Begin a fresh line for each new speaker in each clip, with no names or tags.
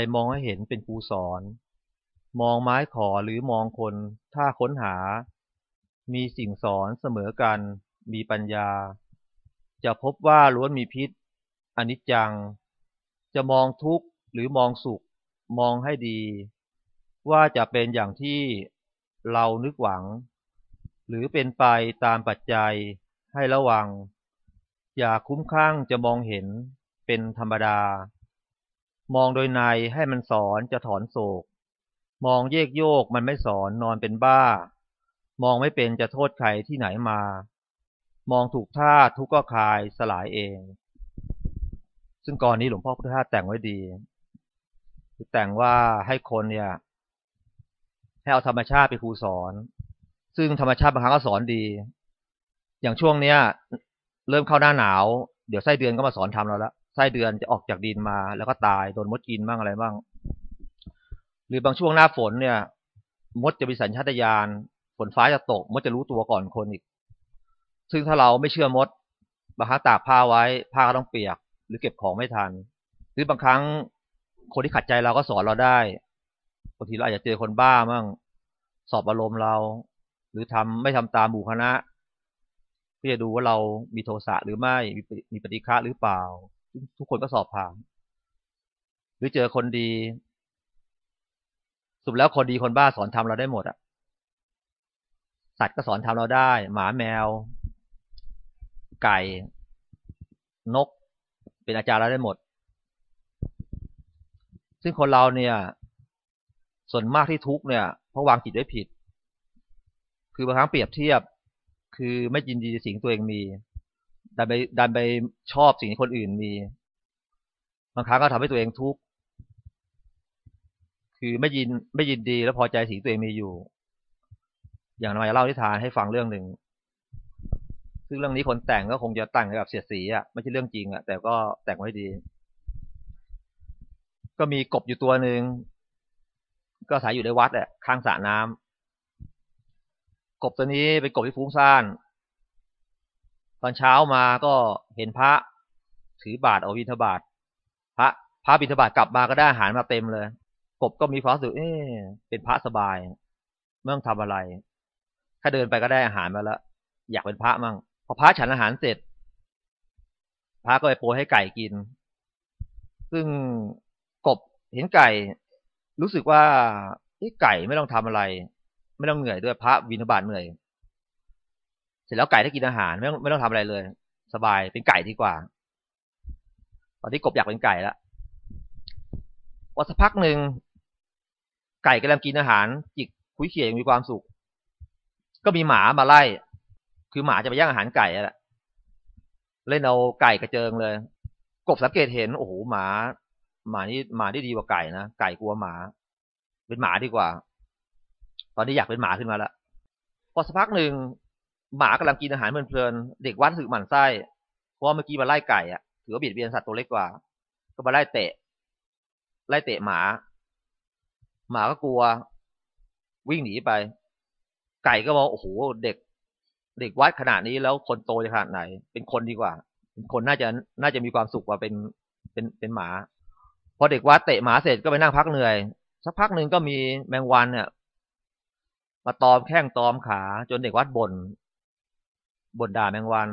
ไรมองให้เห็นเป็นครูสอน มองไม้ขอหรือมองคน ถ้าค้นหา มีสิ่งสอนเสมอกัน มีปัญญา จะพบว่าล้วนมีพิษอนิจจัง จะมองทุกข์หรือมองสุข มองให้ดี ว่าจะเป็นอย่างที่เรานึกหวัง หรือเป็นไปตามปัจจัยให้ระวัง อย่าคุ้มข้างจะมองเห็นเป็นธรรมดา มองโดยในให้มันสอนจะถอนโศก มองเยกโยกมันไม่สอนนอนเป็นบ้า มองไม่เป็นจะโทษใครที่ไหนมา มองถูกท่าทุกก็คลายสลายเอง ซึ่งก่อนนี้หลวงพ่อพุทธทาสแต่งไว้ดีแต่งว่าให้คนเนี่ยให้เอาธรรมชาติไปครูสอน ซึ่งธรรมชาติบางครั้งก็สอนดี อย่างช่วงเนี้ย เริ่มเข้าหน้าหนาว เดี๋ยวไส้เดือนก็มาสอนทำเราแล้ว ส้เดือนจะออกจากดินมา แล้วก็ตายโดนมดกินบ้างอะไรบ้าง หรือบางช่วงหน้าฝนเนี่ย มดจะมีสัญชาตญาณฝนฟ้าจะตก มดจะรู้ตัวก่อนคนอีก ซึ่งถ้าเราไม่เชื่อมดบางครั้งตากผ้าไว้ผ้าก็ต้องเปียก หรือเก็บของไม่ทัน หรือบางครั้งคนที่ขัดใจเราก็สอนเราได้บางทีเราอาจจะเจอคนบ้ามั่งสอบอารมณ์เรา หรือทำไม่ทำตามหมู่คณะเพื่อจะดูว่าเรามีโทสะหรือไม่มีปฏิฆะหรือเปล่า ทุกคนก็สอบผ่าน หรือเจอคนดี สุดแล้วคนดีคนบ้าสอนทำเราได้หมดอะสัตว์ก็สอนทำเราได้ หมาแมว ไก่ นก เป็นอาจารย์เราได้หมด ซึ่งคนเราเนี่ย ส่วนมากที่ทุกเนี่ยเพราะวางจิตไว้ผิด คือบางครั้งเปรียบเทียบ คือไม่ยินดีสิ่งตัวเองมี ดันไปดันไปชอบสิ่งที่คนอื่นมี บางครั้งก็ทำให้ตัวเองทุกข์ คือไม่ยินไม่ยินดีแล้วพอใจสิ่งตัวเองมีอยู่ อย่างนายเล่าทิทานให้ฟังเรื่องหนึ่ง ซึ่งเรื่องนี้คนแต่งก็คงจะแต่งแบบเสียดสีอะ ไม่ใช่เรื่องจริงอะ แต่ก็แต่งไว้ดี ก็มีกบอยู่ตัวหนึ่ง ก็อาศัยอยู่ในวัดแหละข้างสระน้ำกบตัวนี้เป็นกบที่ฟุ้งซ่าน ตอนเช้ามาก็เห็นพระถือบาตรเอาวินทบาทพระพระบิณฑบาตกลับมาก็ได้อาหารมาเต็มเลย กบก็มีความรู้สึกเอ๊เป็นพระสบายไม่ต้องทำอะไรแค่เดินไปก็ได้อาหารมาแล้ว อยากเป็นพระมั่งพอพระฉันอาหารเสร็จ พระก็ไปโปรยให้ไก่กิน ซึ่งกบเห็นไก่ รู้สึกว่าไก่ไม่ต้องทำอะไร ไม่ต้องเหนื่อยด้วยพระวินบาตเหนื่อย สร็จแล้วไก่ได้กินอาหารไม่ต้องไม่ต้องทำอะไรเลย สบายเป็นไก่ดีกว่า ตอนที่กบอยากเป็นไก่แล้วพอสักพักหนึ่งไก่กำลังกินอาหาร จิกคุยเขี่ยยังมีความสุข ก็มีหมามาไล่ คือหมาจะไปย่างอาหารไก่แหละเล่นเอาไก่กระเจิงเลย กบสังเกตเห็นโอ้โหหมา หมานี่หมาที่ดีกว่าไก่นะไก่กลัวหมา เป็นหมาดีกว่า ตอนนี้อยากเป็นหมาขึ้นมาแล้วพอสักพักหนึ่ง หมากำลังกินอาหารเพลินๆเด็กวัดสึกหมันไส้เพราะเมื่อกี้มาไล่ไก่อะถือว่าเบียดเบียนสัตว์ตัวเล็กกว่า ก็มาไล่เตะ ไล่เตะหมา หมาก็กลัว วิ่งหนีไป ไก่ก็บอกโอ้โหเด็ก เด็กวัดขนาดนี้แล้วคนโตจะขนาดไหน เป็นคนดีกว่า เป็นคนน่าจะน่าจะมีความสุขกว่าเป็นเป็นเป็นหมาพอเด็กวัดเตะหมาเสร็จก็ไปนั่งพักเหนื่อยสักพักหนึ่งก็มีแมงวันเนี่ยมาตอมแข้งตอมขาจนเด็กวัดบน่น บ่นด่าแมงวัน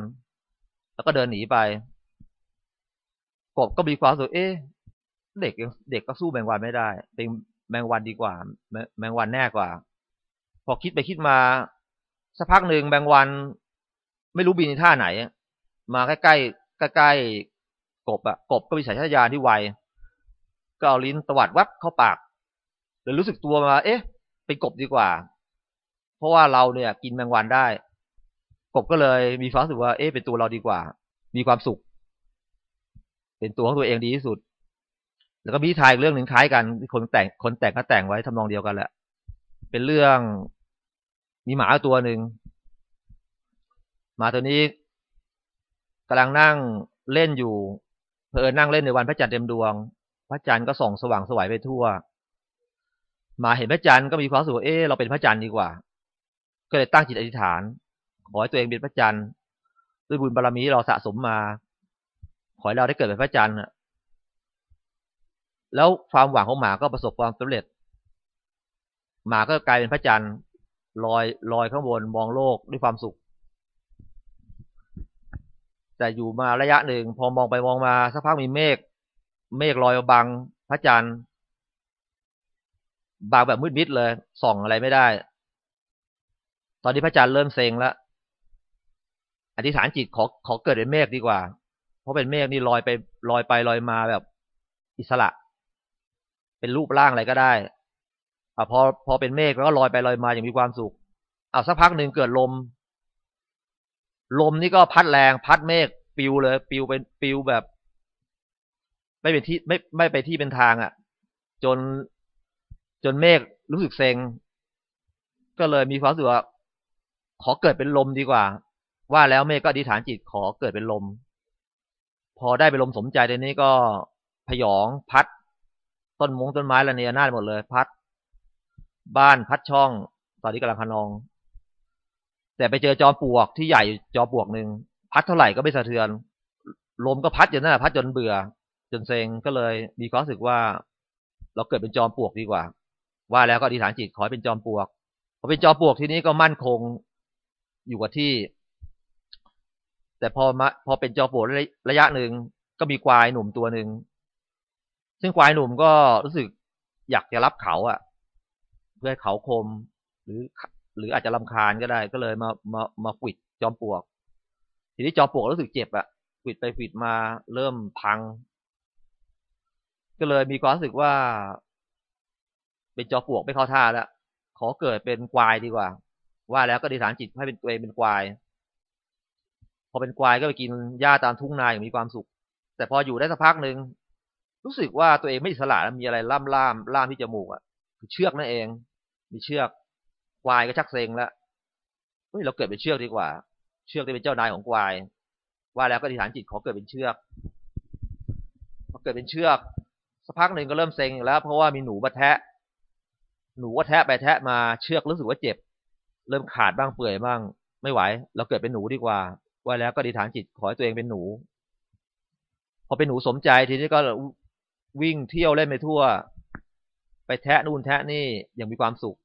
แล้วก็เดินหนีไป กบก็มีความสุขเอ๊ะเด็กเด็กก็สู้แมงวันไม่ได้ เป็นแมงวันดีกว่า แมงวันแน่กว่า พอคิดไปคิดมาสักพักหนึ่งแมงวันไม่รู้บินท่าไหน มาใกล้ใกล้ใกล้กบอะกบก็มีสายชาญาณที่ไวก็เอาลิ้นตวัดวับเข้าปากเลยรู้สึกตัวมา เอ๊ะ เป็นกบดีกว่า เพราะว่าเราเนี่ย กินแมงวันได้ กบก็เลยมีความรู้สึกว่า เอ๊ะเป็นตัวเราดีกว่า มีความสุข เป็นตัวของตัวเองดีที่สุด แล้วก็มีทายเรื่องหนึ่งคล้ายกัน คนแต่งคนแต่งก็แต่งไว้ทำนองเดียวกันแหละ เป็นเรื่องมีหมาตัวหนึ่งหมาตัวนี้กำลังนั่งเล่นอยู่ เพอนั่งเล่นในวันพระจันทร์เต็มดวง พระจันทร์ก็ส่องสว่างสวยไปทั่วมาเห็นพระจันทร์ก็มีความสุขเออเราเป็นพระจันทร์ดีกว่า ก็เลยตั้งจิตอธิษฐาน ขอให้ตัวเองเป็นพระจันทร์ด้วยบุญบารรมีเราสะสมมา ขอให้เราได้เกิดเป็นพระจันทร์แล้วความหวังของหมาก็ประสบความสำเร็จ หมาก็กลายเป็นพระจันทร์ลอยลอยข้างบนมองโลกด้วยความสุข แต่อยู่มาระยะหนึ่งพอมองไปมองมาสักพักมีเมฆเมฆลอยบังพระจันทร์บางแบบมืดมิดเลย ส่องอะไรไม่ได้ ตอนนี้พระจันทร์เริ่มเซ็งแล้ว อธิษฐานจิตขอขอเกิดเป็นเมฆดีกว่า เพราะเป็นเมฆนี่ลอยไปลอยไปลอยมาแบบอิสระ เป็นรูปร่างอะไรก็ได้อ่าพอพอเป็นเมฆแล้วก็ลอยไปลอยมาอย่างมีความสุขเอาสักพักหนึ่งเกิดลม ลมนี่ก็พัดแรงพัดเมฆปิวเลย ปิวเป็นปิวแบบ ไม่เป็นที่ไม่ไม่ไปที่เป็นทางอะ่ะ จนจนเมฆรู้สึกเซ็งก็เลยมีความรู้สึกว่าขอเกิดเป็นลมดีกว่า ว่าแล้วเมฆก็อธิษฐานจิตขอเกิดเป็นลม พอได้เป็นลมสมใจในนี้ก็พยองพัด ต้นมงต้นไม้ละเนียนาดหมดเลย พัด บ้านพัดช่อง ตอนนี้กำลังคนอง แต่ไปเจอจอมปลวกที่ใหญ่จอมปลวกหนึ่งพัดเท่าไหร่ก็ไม่สะเทือน ลมก็พัดอยู่นั่นแหละพัดจนเบื่อ จนเซ็งก็เลยมีความรู้สึกว่า เราเกิดเป็นจอมปลวกดีกว่า ว่าแล้วก็อธิษฐานจิตขอให้เป็นจอมปลวกพอเป็นจอมปลวกทีนี้ก็มั่นคงอยู่กับที่ แต่พอมาพอเป็นจอมปลวกระยะหนึ่งก็มีควายหนุ่มตัวหนึ่งซึ่งควายหนุ่มก็รู้สึกอยากจะรับเขาอะ่ะ เพื่อให้เขาคม หรือ หรืออาจจะลำคาญก็ได้ ก็เลยมามามาขิดจอมปลวก ทีนี้จอมปลวกรู้สึกเจ็บอะ่ะขิดไปขิดมาเริ่มพัง ก็เลยมีความรู้สึกว่า เป็นจอมปลวกไม่เข้าท่าแล้วขอเกิดเป็นควายดีกว่า ว่าแล้วก็ดีฐานจิตให้เป็นตัวเองเป็นควาย พอเป็นควายก็ไปกินหญ้าตามทุ่งนาอย่างมีความสุข แต่พออยู่ได้สักพักหนึ่งรู้สึกว่าตัวเองไม่อิสระแล้วมีอะไรล่ามล่ามล่ามที่จมูกอะคือเชือกนั่นเอง มีเชือกควายก็ชักเซ็งแล้วเฮ้ยเราเกิดเป็นเชือกดีกว่า เชือกที่เป็นเจ้านายของควาย ว่าแล้วก็อธิษฐานจิตขอเกิดเป็นเชือกพอเกิดเป็นเชือกสักพักหนึ่งก็เริ่มเซ็งแล้ว เพราะว่ามีหนูมาแทะ หนูก็แทะไปแทะมาเชือกรู้สึกว่าเจ็บ เริ่มขาดบ้างเปื่อยบ้าง ไม่ไหว เราเกิดเป็นหนูดีกว่า ว่าแล้วก็อธิษฐานจิตขอให้ตัวเองเป็นหนู พอเป็นหนูสมใจทีนี้ก็วิ่งเที่ยวเล่นไปทั่ว ไปแทะนู่นแทะนี่อย่างมีความสุข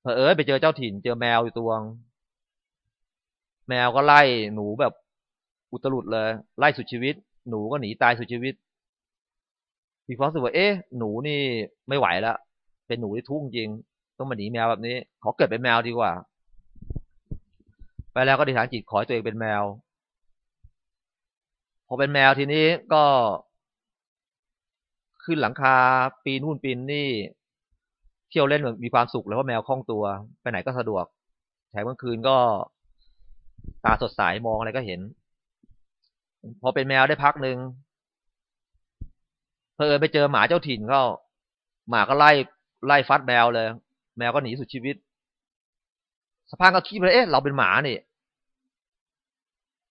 เผอเออไปเจอเจ้าถิ่นเจอแมวอยู่ตัวง แมวก็ไล่หนูแบบอุตรุดเลย ไล่สุดชีวิต หนูก็หนีตายสุดชีวิตมีความรู้สึกว่าเอ๊ะหนูนี่ไม่ไหวแล้วเป็นหนูที่ทุ่งจริง ต้องมาหนีแมวแบบนี้ขอเกิดเป็นแมวดีกว่า ไปแล้วก็ดิฐานจิตขอให้ตัวเองเป็นแมว พอเป็นแมวทีนี้ก็ ขึ้นหลังคา ปีนู่นปีนนี่ เที่ยวเล่นมีความสุขแล้วว่าแมวคล่องตัว ไปไหนก็สะดวกแถมกลางคืนก็ตาสดใสมองอะไรก็เห็น พอเป็นแมวได้พักหนึ่งเพอไปเจอหมาเจ้าถิ่นเขาหมาก็ไล่ไล่ฟัดแมวเลย แมวก็หนีสุดชีวิต สะพานก็คิดไปเอ๊ะเราเป็นหมาเนี่ย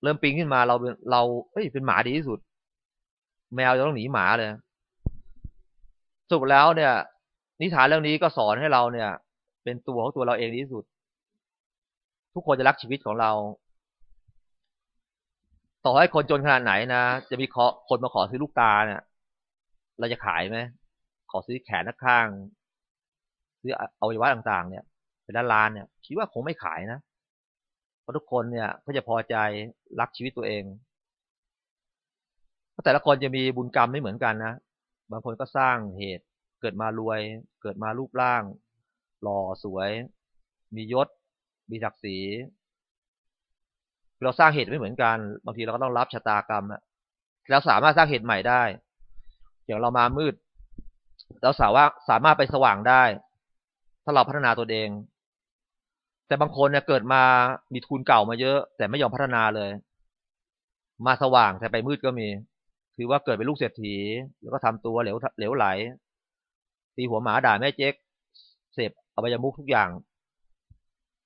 เริ่มปิงขึ้นมาเราเป็นเราเอ้ยเป็นหมาดีที่สุด แมวจะต้องหนีหมาเลยสุดแล้วเนี่ย นิทานเรื่องนี้ก็สอนให้เราเนี่ย เป็นตัวของตัวเราเองดีที่สุด ทุกคนจะรักชีวิตของเรา ต่อให้คนจนขนาดไหนนะจะมีคนมาขอซื้อลูกตาเนี่ย เราจะขายไหมขอซื้อแขนข้างซื้ออวัยวะต่าง ๆ เนี่ย เป็นล้านเนี่ยคิดว่าคงไม่ขายนะเพราะทุกคนเนี่ยก็จะพอใจรักชีวิตตัวเองเพราะแต่ละคนจะมีบุญกรรมไม่เหมือนกันนะบางคนก็สร้างเหตุเกิดมารวย เกิดมารูปร่าง หล่อสวย มียศ มีศักดิ์ศรีเราสร้างเหตุไม่เหมือนกัน บางทีเราก็ต้องรับชะตากรรมอะเราสามารถสร้างเหตุใหม่ได้อย่างเรามามืด เราสามารถสามารถไปสว่างได้ ถ้าเราพัฒนาตัวเอง แต่บางคนเนี่ยเกิดมามีทุนเก่ามาเยอะ แต่ไม่ยอมพัฒนาเลย มาสว่างแต่ไปมืดก็มี คือว่าเกิดเป็นลูกเศรษฐี แล้วก็ทำตัวเหลวเหลวไหล ตีหัวหมาด่าแม่เจ๊กเสพอบายมุกทุกอย่าง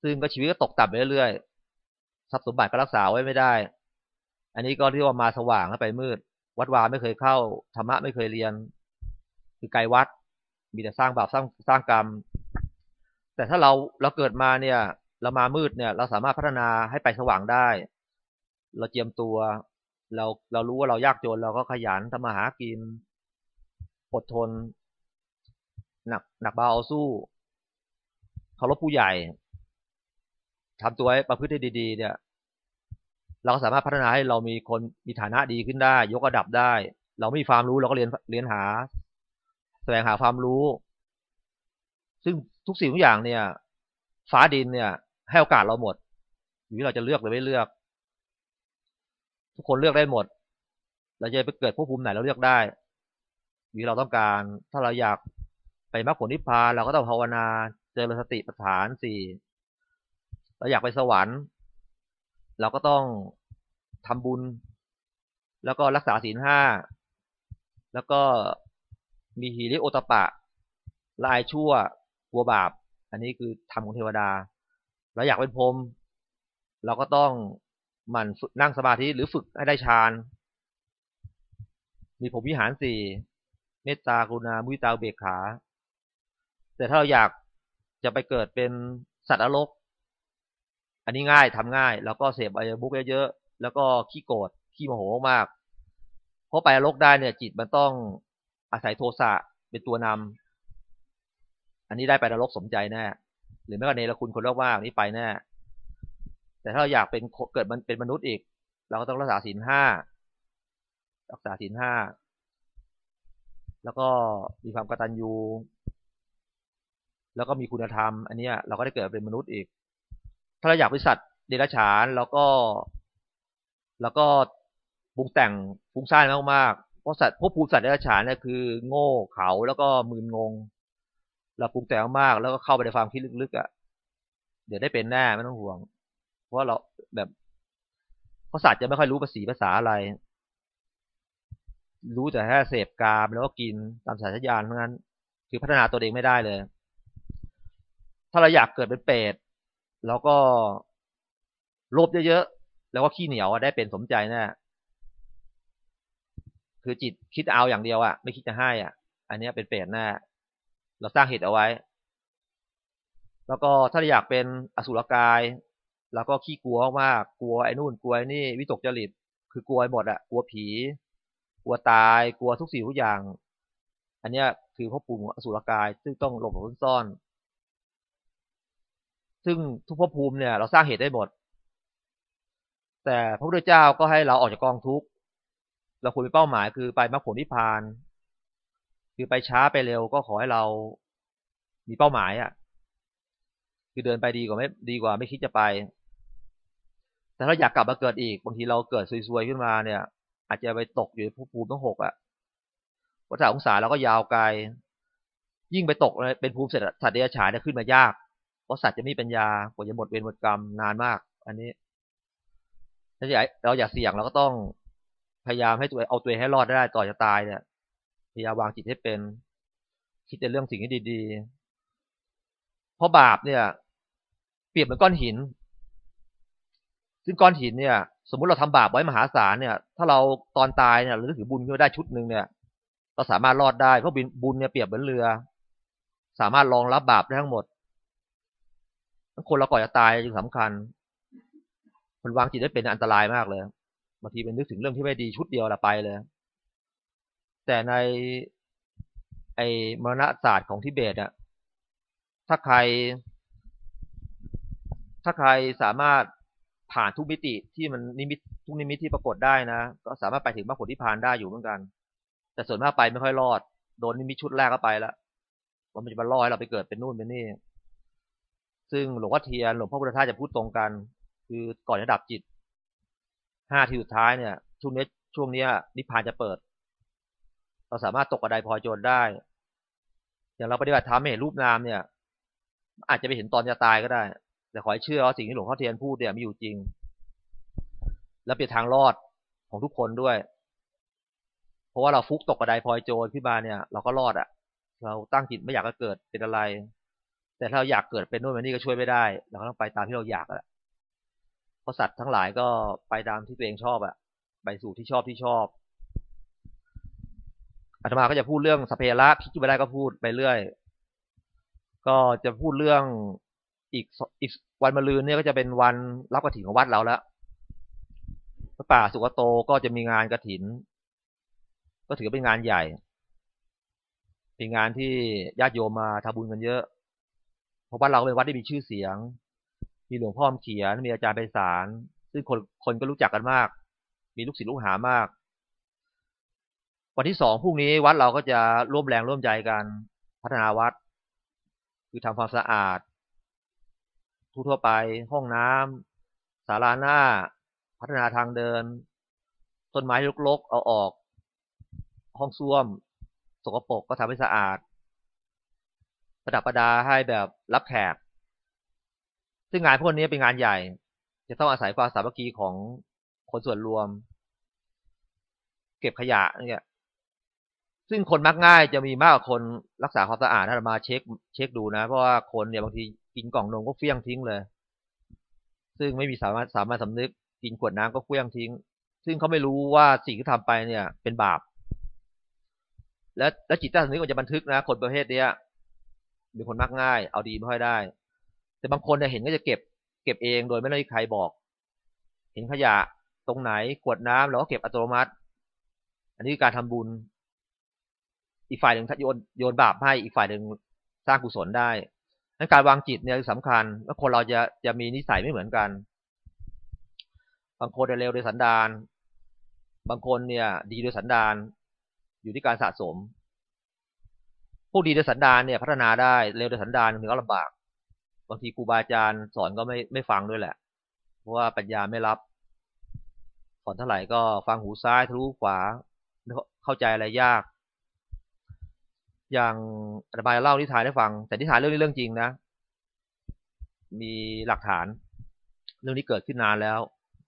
ซึ่งก็ชีวิตก็ตกต่ำไปเรื่อยๆทรัพย์สมบัติก็รักษาไว้ไม่ได้ อันนี้ก็เรียกว่ามาสว่างแล้วไปมืด วัดวาไม่เคยเข้าธรรมะไม่เคยเรียน คือไกลวัด มีแต่สร้างบาปสร้างสร้างกรรม แต่ถ้าเราเราเกิดมาเนี่ย เรามามืดเนี่ย เราสามารถพัฒนาให้ไปสว่างได้ เราเจียมตัว เราเรารู้ว่าเรายากจนเราก็ขยันทำมาหากินอดทน หนักหนักเบาเอาสู้เคารพผู้ใหญ่ทำตัวให้ประพฤติด้ดีๆ เนี่ย เราก็สามารถพัฒนาให้เรามีคนมีฐานะดีขึ้นได้ ยกระดับได้ เราไม่มีความรู้เราก็เรียนเรียนหา แสวงหาความรู้ ซึ่ง ทุกสิ่งทุกอย่างเนี่ย ฟ้าดินเนี่ย ให้โอกาสเราหมด อยู่ที่เราจะเลือกหรือไม่เลือก ทุกคนเลือกได้หมด เราจะไปเกิดภพภูมิไหนเราเลือกได้อยู่ที่เราต้องการ ถ้าเราอยากไปมรรคผลนิพพานเราก็ต้องภาวนาเจริญสติปัฏฐานสี่เราอยากไปสวรรค์เราก็ต้องทำบุญ แล้วก็รักษาศีลห้า แล้วก็มีหีริโอตปะลายชั่ว ลัวบาป อันนี้คือธรรมของเทวดา เราอยากเป็นพรหมเราก็ต้องมันนั่งสมาธิหรือฝึกให้ได้ฌาน มีผมวิหารสี่เมตตากรุณามุิตาเบกขา แต่ถ้าเราอยากจะไปเกิดเป็นสัตว์อรก อันนี้ง่ายทำง่าย แล้วก็เสพไอบุกเยอะๆแล้วก็ขี้โกรธขี้โมโหมาก เพราะไปอรกได้เนี่ย จิตมันต้องอาศัยโทสะเป็นตัวนำอั นนี้ได้ไปนรกสมใจแน่หรือไม่ก็เนรคุณคนเรียกว่าอันนี้ไปแน่แต่ถ้าเราอยากเป็นเกิดมันเป็นมนุษย์อีก เราก็ต้องรักษาศีลห้ารักษาศีลห้าแล้วก็มีความกตัญญูแล้วก็มีคุณธรรม อันนี้เราก็ได้เกิดเป็นมนุษย์อีก ถ้าเราอยากเป็นสัตว์เดรัจฉานแล้วก็ แล้วก็ปรุงแต่งฟุ้งซ่านมากๆเพราะสัตว์พวกภูสัตว์เดรัจฉานเนี่ยคือ โง่เขาแล้วก็มึนงง เราปรุงแต่งมากแล้วก็เข้าไปในความคิดลึกๆอะ เดี๋ยวได้เป็นแน่ไม่ต้องห่วง เพราะเราแบบเพราะสัตว์จะไม่ค่อยรู้ภาษีภาษาอะไร รู้แต่แค่เสพกามแล้วก็กินตามสายญาณเพราะงั้น คือพัฒนาตัวเองไม่ได้เลย ถ้าเราอยากเกิดเป็นเปรตแล้วก็โลภเยอะๆแล้วก็ขี้เหนียวได้เป็นสมใจแน่คือจิตคิดเอาอย่างเดียวอะไม่คิดจะให้อะ อันนี้เป็นเปรตแน่ เราสร้างเหตุเอาไว้ แล้วก็ถ้าอยากเป็นอสุรกายแล้วก็ขี้กลัวมากกลัวไอ้นู่นกลัวไอ้นี่วิตกจริต คือกลัวหมดอะกลัวผี กลัวตายกลัวทุกสิ่งทุกอย่าง อันนี้คือพ่อปู่อสุรกาย ซึ่งต้องหลบหลบซ่อน ซึ่งทุกภพภูมิเนี่ย เราสร้างเหตุได้หมด แต่พระพุทธเจ้าก็ให้เราออกจากกองทุกข์เราควรมีเป้าหมายคือไปมรรคผลนิพพาน คือไปช้าไปเร็วก็ขอให้เรามีเป้าหมายอะ่ะ คือเดินไปดีกว่าไม่ดีกว่าไม่คิดจะไป แต่ถ้าอยากกลับมาเกิดอีกบางทีเราเกิดซวยๆขึ้นมาเนี่ย อาจจะไปตกอยู่ภพภูมิทั้งหกอะ่ะวัฏองศาเราก็ยาวไกล ยิ่งไปตกเป็นภูมิเสร็จสัตว์เดรัจฉานเนี่ยขึ้นมายาก เพราะสัตว์จะมีปัญญากว่าจะหมดเวรหมดกรรมนานมาก อันนี้ถ้าอยากเราอยากเสี่ยงเราก็ต้องพยายามให้ตัวเอาตัวให้รอดได้ต่อจะตายเนี่ย พยายามวางจิตให้เป็น คิดแต่เรื่องสิ่งที่ดี ๆ เพราะบาปเนี่ย เปรียบเหมือนก้อนหิน ซึ่งก้อนหินเนี่ย สมมุติเราทำบาปไว้มหาศาลเนี่ย ถ้าเราตอนตายเนี่ยเราถือบุญขึ้นได้ชุดหนึ่งเนี่ยเราสามารถรอดได้เพราะบุญเนี่ยเปรียบเหมือนเรือ สามารถรองรับบาปได้ทั้งหมดคนเราก่อนจะตายจึงสำคัญมันวางจิตได้เป็นอันตรายมากเลยบางทีเป็นนึกถึงเรื่องที่ไม่ดีชุดเดียวละไปเลย แต่ในไอมรณศาสตร์ของทิเบตอะถ้าใคร ถ้าใครสามารถผ่านทุกมิติที่มันนิมิตทุกนิมิตที่ปรากฏได้นะ ก็สามารถไปถึงมรรคผลที่พานได้อยู่เหมือนกัน แต่ส่วนมากไปไม่ค่อยรอด โดนนิมิตชุดแรกก็ไปแล้วว่ามันจะมาล่อให้เราไปเกิดเป็นนู่นเป็นนี่ ซึ่งหลวงพ่อเทียนหลวงพ่อพุทธทาสจะพูดตรงกัน คือก่อนจะดับจิตห้าทีสุดท้ายเนี่ย ช่วงนี้ช่วงนี้นิพพานจะเปิด เราสามารถตกกระไดพอโจรได้ อย่างเราปฏิบัติธรรมไม่เห็นรูปนามเนี่ย อาจจะไปเห็นตอนจะตายก็ได้ แต่ขอให้เชื่อว่าสิ่งที่หลวงพ่อเทียนพูดเนี่ยมีอยู่จริง และเป็นทางรอดของทุกคนด้วย เพราะว่าเราฟุกตกกระไดพลอยโจรขึ้นมาเนี่ย เราก็รอดอะ่ะ เราตั้งจิตไม่อยากจะเกิดเป็นอะไร แต่ถ้าเราอยากเกิดเป็นโน่นเป็นนี่ก็ช่วยไม่ได้ เราก็ต้องไปตามที่เราอยากแหละเพราะสัตว์ทั้งหลายก็ไปตามที่ตัวเองชอบอะไปสู่ที่ชอบที่ชอบ อาตมาก็จะพูดเรื่องสเประพิจิตรได้ก็พูดไปเรื่อย ก็จะพูดเรื่องอีกอีกวันมะรืนเนี่ยก็จะเป็นวันรับกระถิ่นของวัดเราแล้วพระป่าสุกโตก็จะมีงานกระถิน ก็ถือเป็นงานใหญ่ เป็นงานที่ญาติโยมมาทำบุญกันเยอะ เพราะว่าเราเป็นวัดที่มีชื่อเสียง มีหลวงพ่อมเขียน มีอาจารย์ไปสารซึ่งคนคนก็รู้จักกันมาก มีลูกศิษย์ลูกหามาก วันที่สองพรุ่งนี้วัดเราก็จะร่วมแรงร่วมใจกันพัฒนาวัด คือทำความสะอาดทั่วไปห้องน้ำศาลาหน้า พัฒนาทางเดิน ต้นไม้รกๆเอาออก ห้องส้วม สกปรกก็ทำให้สะอาด ประดับประดาให้แบบรับแขก ซึ่งงานพวกนี้เป็นงานใหญ่ จะต้องอาศัยความสามัคคีของคนส่วนรวม เก็บขยะเนี่ย ซึ่งคนมักง่ายจะมีมากกว่าคนรักษาความสะอาดถ้ามาเช็ค เช็คดูนะ เพราะว่าคนเนี่ยบางทีกินกล่องนมก็เฟี้ยงทิ้งเลย ซึ่งไม่มีสามารถสามารถสำนึกกินขวดน้ำก็เฟี้ยงทิ้ง ซึ่งเขาไม่รู้ว่าสิ่งที่ทำไปเนี่ย เป็นบาป แล้วแล้วจิตใต้สำนึกมันจะบันทึกนะ คนประเภทเนี้ยเป็นคนมักง่าย เอาดีไม่ค่อยได้ แต่บางคนเนี่ยเห็นก็จะเก็บ เก็บเองโดยไม่ได้ใครบอก เห็นขยะตรงไหนขวดน้ำเราก็เก็บอัตโนมัติ อันนี้คือการทำบุญ อีกฝ่ายหนึ่งโยนโยนบาปให้อีกฝ่ายหนึ่งสร้างกุศลได้นั้นการวางจิตเนี่ยสำคัญว่าคนเราจะจะมีนิสัยไม่เหมือนกัน บางคนเร็วโดยสันดาน บางคนเนี่ย ดีโดยสันดาน อยู่ที่การสะสมพวกดีโดยสันดานเนี่ย พัฒนาได้เร็วโดยสันดานถึงก็ลำบาก บางทีครูบาอาจารย์สอนก็ไม่ไม่ฟังด้วยแหละ เพราะว่าปัญญาไม่รับสอนเท่าไหร่ก็ฟังหูซ้ายทะลุขวาเข้าใจอะไรยาก อย่างอธิบายเล่านิทานให้ฟัง แต่นิทานเรื่องนี้เรื่องจริงนะ มีหลักฐาน เรื่องนี้เกิดขึ้นนานแล้ว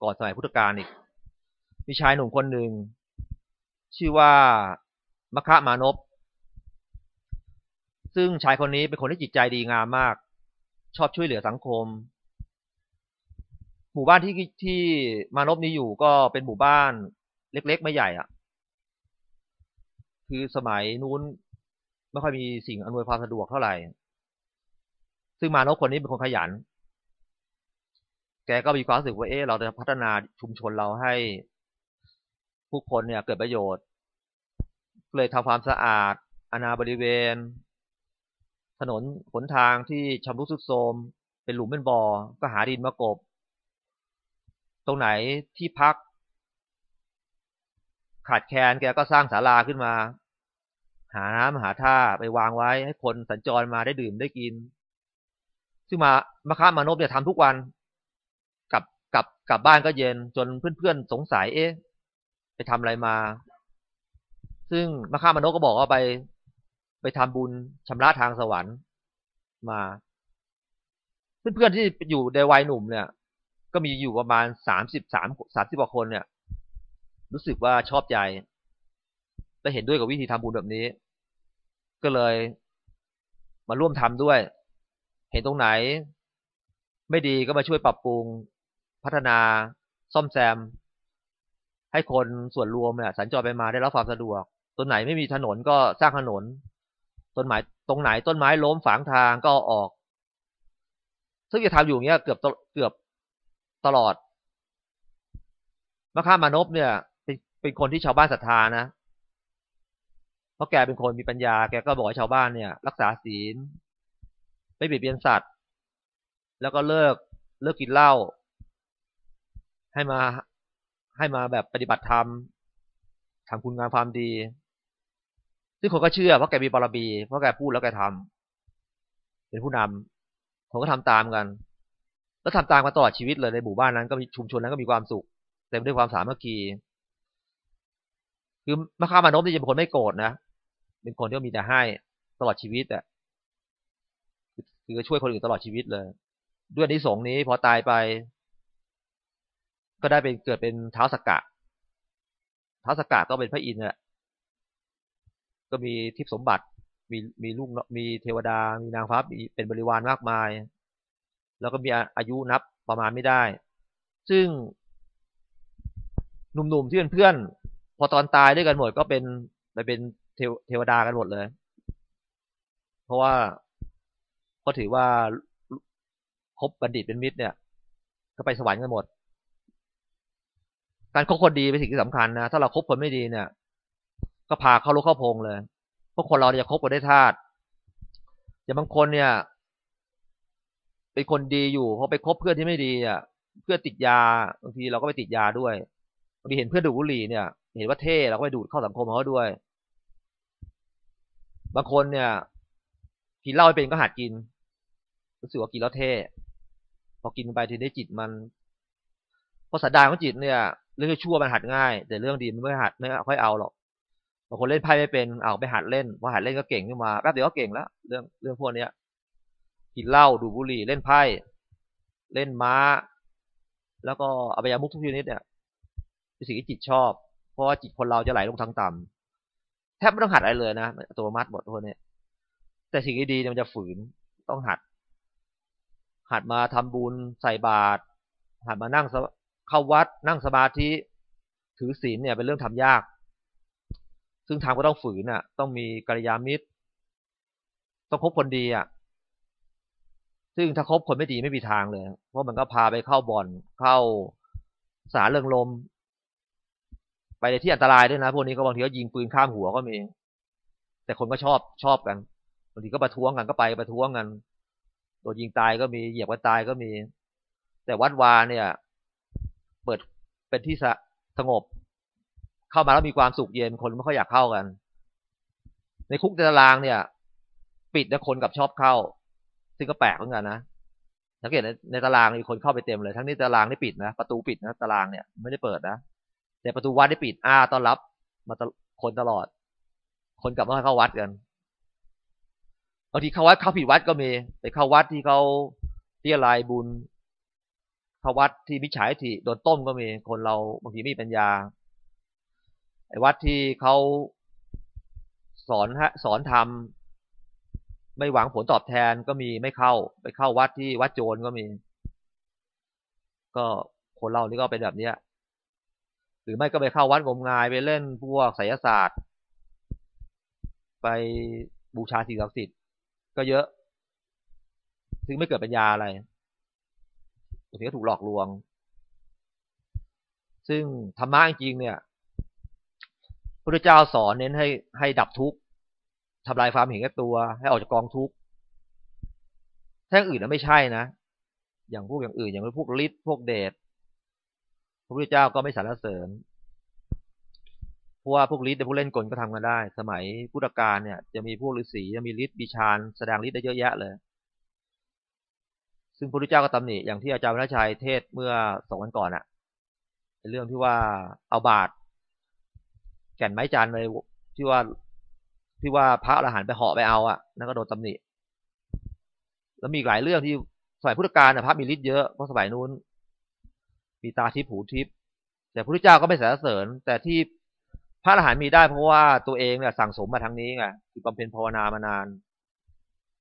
ก่อนสมัยพุทธกาลอีก มีชายหนุ่มคนหนึ่ง ชื่อว่ามคะมานพซึ่งชายคนนี้เป็นคนที่จิตใจดีงามมาก ชอบช่วยเหลือสังคม หมู่บ้านที่ที่มานพนี้อยู่ก็เป็นหมู่บ้านเล็กๆ ไม่ใหญ่อะ่ะ คือสมัยนู้น ไม่ค่อยมีสิ่งอำนวยความสะดวกเท่าไหร่ ซึ่งมานพคนนี้เป็นคนขยัน แกก็มีความรู้สึกว่าเอ๊เราจะพัฒนาชุมชนเราให้ ผู้คนเนี่ยเกิดประโยชน์ เลยทำความสะอาดอาณาบริเวณ ถนนหนทางที่ชำรุดทรุดโทรมเป็นหลุมเป็นบ่อก็หาดินมากบ ตรงไหนที่พัก ขาดแคลนแกก็สร้างศาลาขึ้นมา หาน้ำหาท่าไปวางไว้ ให้คนสัญจรมาได้ดื่มได้กิน ซึ่งมามาค้ามานพเนี่ยทำทุกวันกลับกลับกลับบ้านก็เย็นจนเพื่อนๆสงสัยเอ๊ะ ไปทำอะไรมา ซึ่งมะข้ามนกก็บอกว่าไป ไปทำบุญชำระทางสวรรค์มา เพื่อนๆที่อยู่ในวัยหนุ่มเนี่ย ก็มีอยู่ประมาณสามสิบสามสามสิบกว่าคนเนี่ย รู้สึกว่าชอบใจ และเห็นด้วยกับวิธีทำบุญแบบนี้ ก็เลยมาร่วมทำด้วย เห็นตรงไหน ไม่ดีก็มาช่วยปรับปรุง พัฒนาซ่อมแซม ให้คนส่วนรวมเนี่ยสัญจรไปมาได้รับความสะดวกต้นไหนไม่มีถนนก็สร้างถนน ต้นไม้ตรงไหนต้นไม้ล้มฝังทางก็ออก ซึ่งจะทำอยู่เงี้ยเกือบเกือบตลอดมะข้ามานพเนี่ยเป็นคนที่ชาวบ้านศรัทธานะ เพราะแกเป็นคนมีปัญญา แกก็บอกให้ชาวบ้านเนี่ย รักษาศีล ไม่เบียดเบียนสัตว์ แล้วก็เลิกเลิกกินเหล้าให้มาให้มาแบบปฏิบัติธรรมทำคุณงามความดี ซึ่งคนก็เชื่อเพราะแกมีบารมีเพราะแกพูดแล้วแกทำเป็นผู้นำผมก็ทำตามกัน แล้วทำตามมาตลอดชีวิตเลยในหมู่บ้านนั้นก็มีชุมชนนั้นก็มีความสุข เต็มด้วยความสามัคคีคือมะข้ามานพนี่จะเป็นคนไม่โกรธนะ เป็นคนที่มีแต่ให้ตลอดชีวิตอะคือช่วยคนอื่นตลอดชีวิตเลย ด้วยนิสงนี้พอตายไป ก็ได้เป็นเกิดเป็นเท้าสกกะเท้าสกกะก็เป็นพระอินทร์แหละก็มีทิพสมบัติมีมีลูกมีเทวดา มีนางฟ้าเป็นบริวารมากมาย แล้วก็มีอายุนับประมาณไม่ได้ ซึ่งหนุ่มๆที่เป็นเพื่อน พอตอนตายด้วยกันหมดก็เป็นไปเป็น เทวดากันหมดเลย เพราะว่าก็ถือว่าคบบัณฑิตเป็นมิตรเนี่ย ก็ไปสวรรค์กันหมด การคบคนดีเป็นสิ่งที่สำคัญนะ ถ้าเราคบคนไม่ดีเนี่ย ก็พาเข้าลุกเข้าพงเลยเพราะคนเราจะคบกันได้ธาตุอย่างบางคนเนี่ยเป็นคนดีอยู่พอไปคบเพื่อนที่ไม่ดีอะ เพื่อนติดยาบางทีเราก็ไปติดยาด้วยบางทีเห็นเพื่อนดูดบุหรี่เนี่ย เห็นว่าเท่เราก็ไปดูดเข้าสังคมเขาด้วย บางคนเนี่ยกินเหล้าไม่เป็นก็หัดกิน รู้สึกว่ากินแล้วเท่ พอกินไปทีนี้จิตมันพอสันดานของจิตเนี่ยเรื่องชั่วมันหัดง่าย แต่เรื่องดีมันไม่หัดไม่ค่อยเอาหรอกบางคนเล่นไพ่ไม่เป็นเอาไปหัดเล่นพอหัดเล่นก็เก่งขึ้นมาแป๊บเดียวก็เก่งแล้วเรื่องเรื่องพวกเนี้ยกินเหล้าดูบุหรี่เล่นไพ่ เล่นม้า แล้วก็อบายามุกทุกชนิดเนี่ยเป็นสิ่งที่จิตชอบ เพราะว่าจิตคนเราจะไหลลงทางต่ำ แทบไม่ต้องหัดอะไรเลยนะอัตโนมัติหมดพวกนี้แต่สิ่งที่ดีมันจะฝืนต้องหัด หัดมาทำบุญใส่บาตรหัดมานั่งเข้าวัด นั่งสมาธิถือศีลเนี่ยเป็นเรื่องทำยาก ซึ่งทำก็ต้องฝืนอะ ต้องมีกัลยาณมิตร ต้องคบคนดีอะ ซึ่งถ้าคบคนไม่ดีไม่มีทางเลย เพราะมันก็พาไปเข้าบ่อนเข้าสารเรื่องลม ไปในที่อันตรายด้วยนะพวกนี้ก็บางทีก็ยิงปืนข้ามหัวก็มี แต่คนก็ชอบชอบกันบางทีก็ประท้วงกันก็ไปประท้วงกันโดนยิงตายก็มีเหยียบกันตายก็มี แต่วัดวาเนี่ย เปิดเป็นที่สงบ เข้ามาแล้วมีความสุขเย็นคนไม่ค่อยอยากเข้ากัน ในคุกตารางเนี่ย ปิดแล้วคนกับชอบเข้า ซึ่งก็แปลกเหมือนกันนะสังเกตในในตารางมีคนเข้าไปเต็มเลย ทั้งนี้ตารางนี่ปิดนะประตูปิดนะตารางเนี่ยไม่ได้เปิดนะ แต่ประตูวัดได้ปิดอ้าต้อนรับมาคนตลอด คนกลับมาเข้าวัดกันบางทีเข้าวัดเข้าผิดวัดก็มีไปเข้าวัดที่เขาเที่อะไรบุญเข้าวัดที่มิจฉาทิฏฐิโดนต้มก็มีคนเราบางทีไม่มีปัญญาไอ้วัดที่เขาสอนฮะสอนทำไม่หวังผลตอบแทนก็มีไม่เข้า ไปเข้าวัดที่วัดโจรก็มี ก็คนเรานี่ก็เป็นแบบเนี้ย หรือไม่ก็ไปเข้าวัดงมงายไปเล่นพวกไสยศาสตร์ ไปบูชาสิ่งศักดิ์สิทธิ์ก็เยอะ ซึ่งไม่เกิดปัญญาอะไรบางทีก็ถูกหลอกลวง ซึ่งธรรมะจริงเนี่ยพระเจ้าสอนเน้นให้ให้ดับทุกข์ทำลายความเห็นแก่ตัว ให้ออกจากกองทุกข์ถ้าอื่นนะไม่ใช่นะ อย่างพวกอย่างอื่น อย่างพวกฤทธิ์พวกเดช พระพุทธเจ้าก็ไม่สรรเสริญเพราะว่าพวกฤทธิ์พวกเล่นกลก็ทำกันได้ สมัยพุทธกาลเนี่ย จะมีพวกฤาษีจะมีฤทธิ์มีฌานแสดงฤทธิ์ได้เยอะแยะเลย ซึ่งพระพุทธเจ้าก็ตำหนิอย่างที่อาจารย์พระชัยเทศเมื่อสองวันก่อนอะเรื่องที่ว่าเอาบาดแก่นไม้จานเลยที่ว่าที่ว่าพระอรหันต์ไปเหาะไปเอาอะนั่นก็โดนตำหนิแล้วมีหลายเรื่องที่สมัยพุทธกาลนะพระมีฤทธิ์เยอะเพราะสมัยนู้น มีตาทิพย์หูทิพย์แต่พระพุทธเจ้าก็ไม่สรรเสริญ แต่ที่พระอรหันต์มีได้เพราะว่าตัวเองเนี่ยสั่งสมมาทางนี้ไงคือบำเพ็ญภาวนามานาน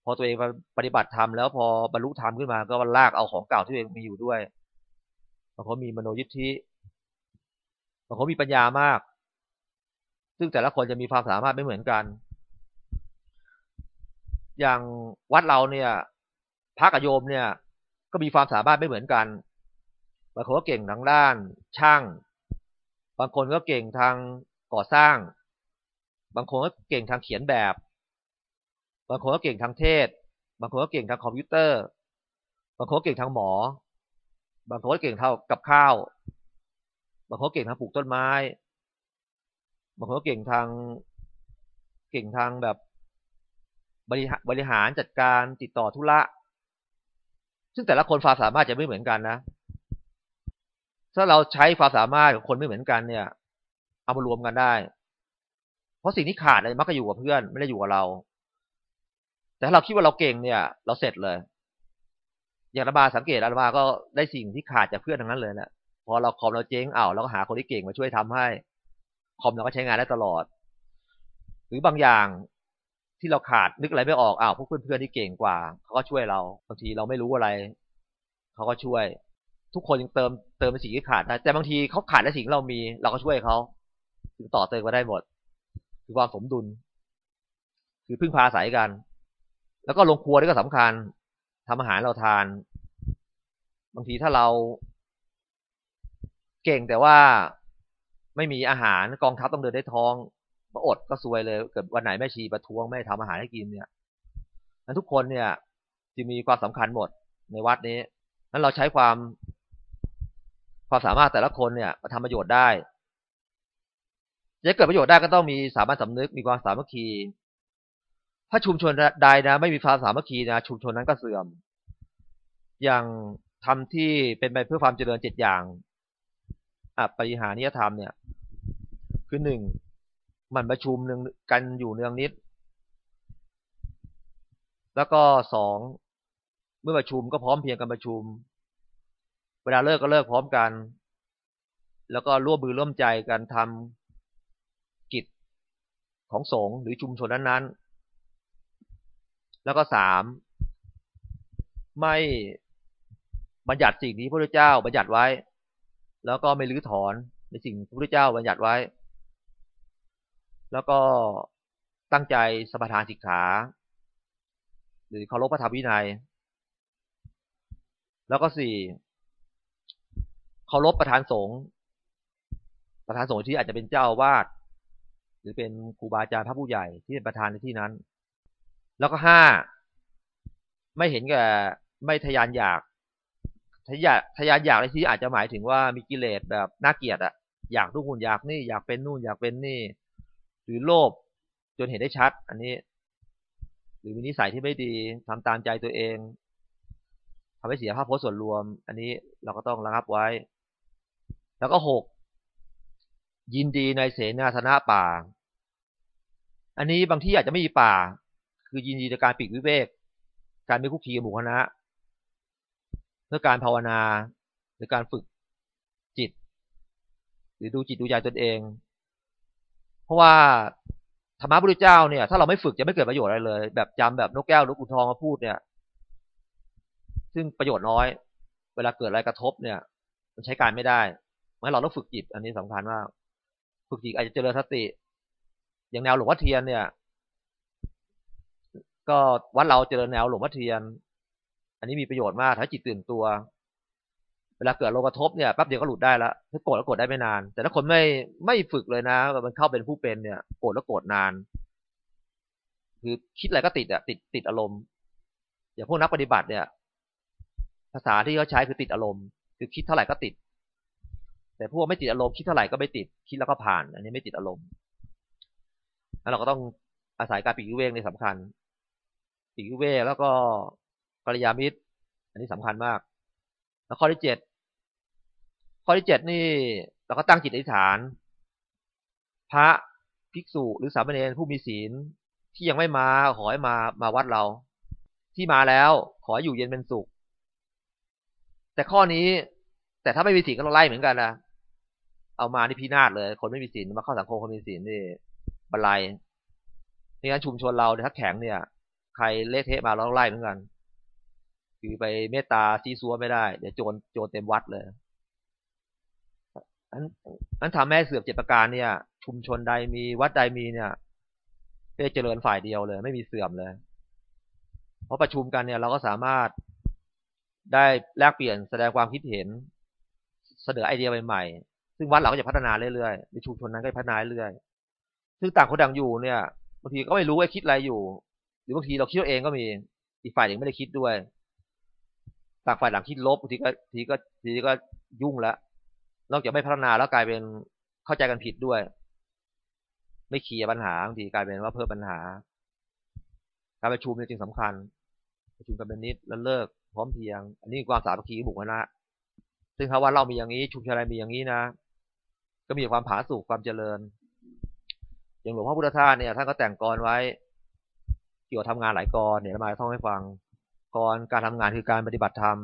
พอตัวเองปฏิบัติธรรมแล้วพอบรรลุธรรมขึ้นมาก็ลากเอาของเก่าที่ตัวเองมีอยู่ด้วยบางคนมีมโนยิทธิบางคนมีปัญญามาก ซึ่งแต่ละคนจะมีความสามารถไม่เหมือนกัน อย่างวัดเราเนี่ยพระกับโยมเนี่ย ก็มีความสามารถไม่เหมือนกัน บางคนก็เก่งทางด้านช่าง บางคนก็เก่งทางก่อสร้าง บางคนก็เก่งทางเขียนแบบ บางคนก็เก่งทางเทศ บางคนก็เก่งทางคอมพิวเตอร์ บางคนก็เก่งทางหมอ บางคนก็เก่งเท่ากับข้าว บางคนก็เก่งทางปลูกต้นไม้ บางคนก็เก่งทางเก่งทางแบบบริหารบริหารจัดการติดต่อธุระ ซึ่งแต่ละคนความสามารถจะไม่เหมือนกันนะ ถ้าเราใช้ความสามารถของคนไม่เหมือนกันเนี่ย เอามารวมกันได้ เพราะสิ่งที่ขาดเลยมักจะอยู่กับเพื่อนไม่ได้อยู่กับเรา แต่ถ้าเราคิดว่าเราเก่งเนี่ย เราเสร็จเลย อย่างอาบาสังเกตอาบาก็ได้สิ่งที่ขาดจากเพื่อนทั้งนั้นเลยแหละพอเราคอมเราเจ๊งเอ้าเราก็หาคนที่เก่งมาช่วยทำให้ คอมเราก็ใช้งานได้ตลอด หรือบางอย่างที่เราขาดนึกอะไรไม่ออกอ้าวพวกเพื่อนๆที่เก่งกว่าเขาก็ช่วยเราบางทีเราไม่รู้อะไรเขาก็ช่วย ทุกคนยังเติมเติมในสิ่งที่ขาดได้แต่บางทีเขาขาดในสิ่งเรามี เราก็ช่วยเขาถึงต่อเติมมาได้หมด คือความสมดุล คือพึ่งพาอาศัยกัน แล้วก็ลงครัวนี่ก็สำคัญทำอาหารเราทาน บางทีถ้าเราเก่งแต่ว่าไม่มีอาหารกองทัพต้องเดินได้ท้องมาอดก็ซวยเลย เกิดวันไหนแม่ชีประท้วงไม่ทำอาหารให้กินเนี่ยนั้นทุกคนเนี่ยจะมีความสำคัญหมดในวัดนี้นั้นเราใช้ความ ความสามารถแต่ละคนเนี่ยมาทำประโยชน์ได้จะเกิดประโยชน์ได้ก็ต้องมีสามัญสำนึกมีความสามัคคี ถ้าชุมชนใดนะ ไม่มีความสามัคคีนะชุมชนนั้นก็เสื่อม อย่างทำที่เป็นไปเพื่อความเจริญเจ็ดอย่างอปริหานิยธรรมเนี่ย คือหนึ่งมันประชุมหนึ่งกันอยู่เนืองนิด แล้วก็สองเมื่อประชุมก็พร้อมเพียงกันประชุม เวลาเลิกก็เลิกพร้อมกัน แล้วก็ร่วมมือร่วมใจกันทำกิจของสงฆ์หรือชุมชนนั้นๆ แล้วก็สามไม่บัญญัติสิ่งนี้พระพุทธเจ้าบัญญัติไว้ แล้วก็ไม่ลื้อถอนในสิ่งพระพุทธเจ้าบัญญัติไว้ แล้วก็ตั้งใจสมทานสิกขา หรือเคารพพระธรรมวินัย แล้วก็สี่ เคารพประธานสงฆ์ประธานสงฆ์ที่อาจจะเป็นเจ้าวาดหรือเป็นครูบาอาจารย์พระผู้ใหญ่ที่เป็นประธานในที่นั้น แล้วก็ห้าไม่เห็นแก่ไม่ทยานอยากทยานทยานอยากในที่อาจจะหมายถึงว่ามีกิเลสแบบน่าเกลียดอะอยากทุกคนอยากนี่อยากเป็นนู่นอยากเป็นนี่ หรือโลภจนเห็นได้ชัด อันนี้ หรือมีนิสัยที่ไม่ดีทำตามใจตัวเองทำให้เสียภาพพจน์ส่วนรวม อันนี้เราก็ต้องระงับไว้ แล้วก็หกยินดีในเสนาสนะป่า อันนี้บางที่อาจจะไม่มีป่า คือยินดีในการปีกวิเวก การไม่คุกคีกับหมู่คณะเพื่อการภาวนาหรือการฝึกจิต หรือดูจิตดูใจตนเอง เพราะว่าธรรมะพระพุทธเจ้าเนี่ย ถ้าเราไม่ฝึกจะไม่เกิดประโยชน์อะไรเลย แบบจำแบบนกแก้วนกขุทองมาพูดเนี่ย ซึ่งประโยชน์น้อย เวลาเกิดอะไรกระทบเนี่ย มันใช้การไม่ได้ เพราะเราต้องฝึกจิต อันนี้สำคัญมากฝึกจิตอาจจะเจริญสติ อย่างแนวหลวงพ่อเทียนเนี่ย ก็วัดเราเจริญแนวหลวงพ่อเทียน อันนี้มีประโยชน์มากถ้าจิตตื่นตัว เวลาเกิดโลกระทบเนี่ยแป๊บเดียวก็หลุดได้แล้วถ้าโกรธแล้วโกรธได้ไม่นาน แต่ถ้าคนไม่ไม่ฝึกเลยนะมันเข้าเป็นผู้เป็นเนี่ยโกรธแล้วโกรธนาน คือคิดอะไรก็ติดอะติดติดอารมณ์อย่างพวกนักปฏิบัติเนี่ย ภาษาที่เขาใช้คือติดอารมณ์ คือคิดเท่าไหร่ก็ติด แต่พวกไม่ติดอารมณ์คิดเท่าไหร่ก็ไม่ติดคิดแล้วก็ผ่าน อันนี้ไม่ติดอารมณ์แล้วเราก็ต้องอาศัยการปีกวิเวกในสำคัญปีกวิเวกแล้วก็กัลยามิตร อันนี้สำคัญมาก แล้วข้อที่เจ็ดข้อที่เจ็ดนี่ เราก็ตั้งจิตอธิษฐาน พระภิกษุหรือสามเณรผู้มีศีลที่ยังไม่มาขอให้มามาวัดเรา ที่มาแล้วขออยู่เย็นเป็นสุข แต่ข้อนี้แต่ถ้าไม่มีศีลก็เราไล่เหมือนกันนะ เอามานี่พินาศเลย คนไม่มีศีลมาเข้าสังคมคนมีศีลนี่บันไลนี่งั้นชุมชนเราถ้าแข็งเนี่ย ใครเละเทะมาเราไล่เหมือนกัน คือไปเมตตาซีซัวไม่ได้ เดี๋ยวโจรโจรเต็มวัดเลยอันอันทำแม่เสื่อมเจ็ดประการเนี่ย ชุมชนใดมีวัดใดมีเนี่ยเเจริญฝ่ายเดียวเลย ไม่มีเสื่อมเลย เพราะประชุมกันเนี่ย เราก็สามารถได้แลกเปลี่ยนแสดงความคิดเห็น เสนอไอเดียใหม่ ซึ่งวัดเราก็จะพัฒนาเรื่อยๆในชุมชนนั้นก็พัฒนาเรื่อยๆซึ่งต่างคนต่างอยู่เนี่ยบางทีก็ไม่รู้ว่าคิดอะไรอยู่ หรือบางทีเราคิดเองก็มีอีกฝ่ายหนึ่งไม่ได้คิดด้วย ต่างฝ่ายต่างคิดลบบางทีก็ทีก็ทีก็ยุ่งแล้วนอกจากไม่พัฒนาแล้วกลายเป็นเข้าใจกันผิดด้วย ไม่เคลียร์ปัญหาบางทีกลายเป็นว่าเพิ่มปัญหา การประชุมเนี่ยจึงสำคัญ ประชุมกันเป็นนิดแล้วเลิกพร้อมเพียง อันนี้ความสามัคคีบุคคลนะซึ่งถ้าว่าเรามีอย่างนี้ ชุมชนอะไรมีอย่างนี้นะ ก็มีความผาสุกความเจริญ อย่างหลวงพ่อพุทธทาสเนี่ยท่านก็แต่งกรไว้ เกี่ยวกับทำงานหลายกรเนี่ยมาท่องให้ฟังกรการทำงานคือการปฏิบัติธรรม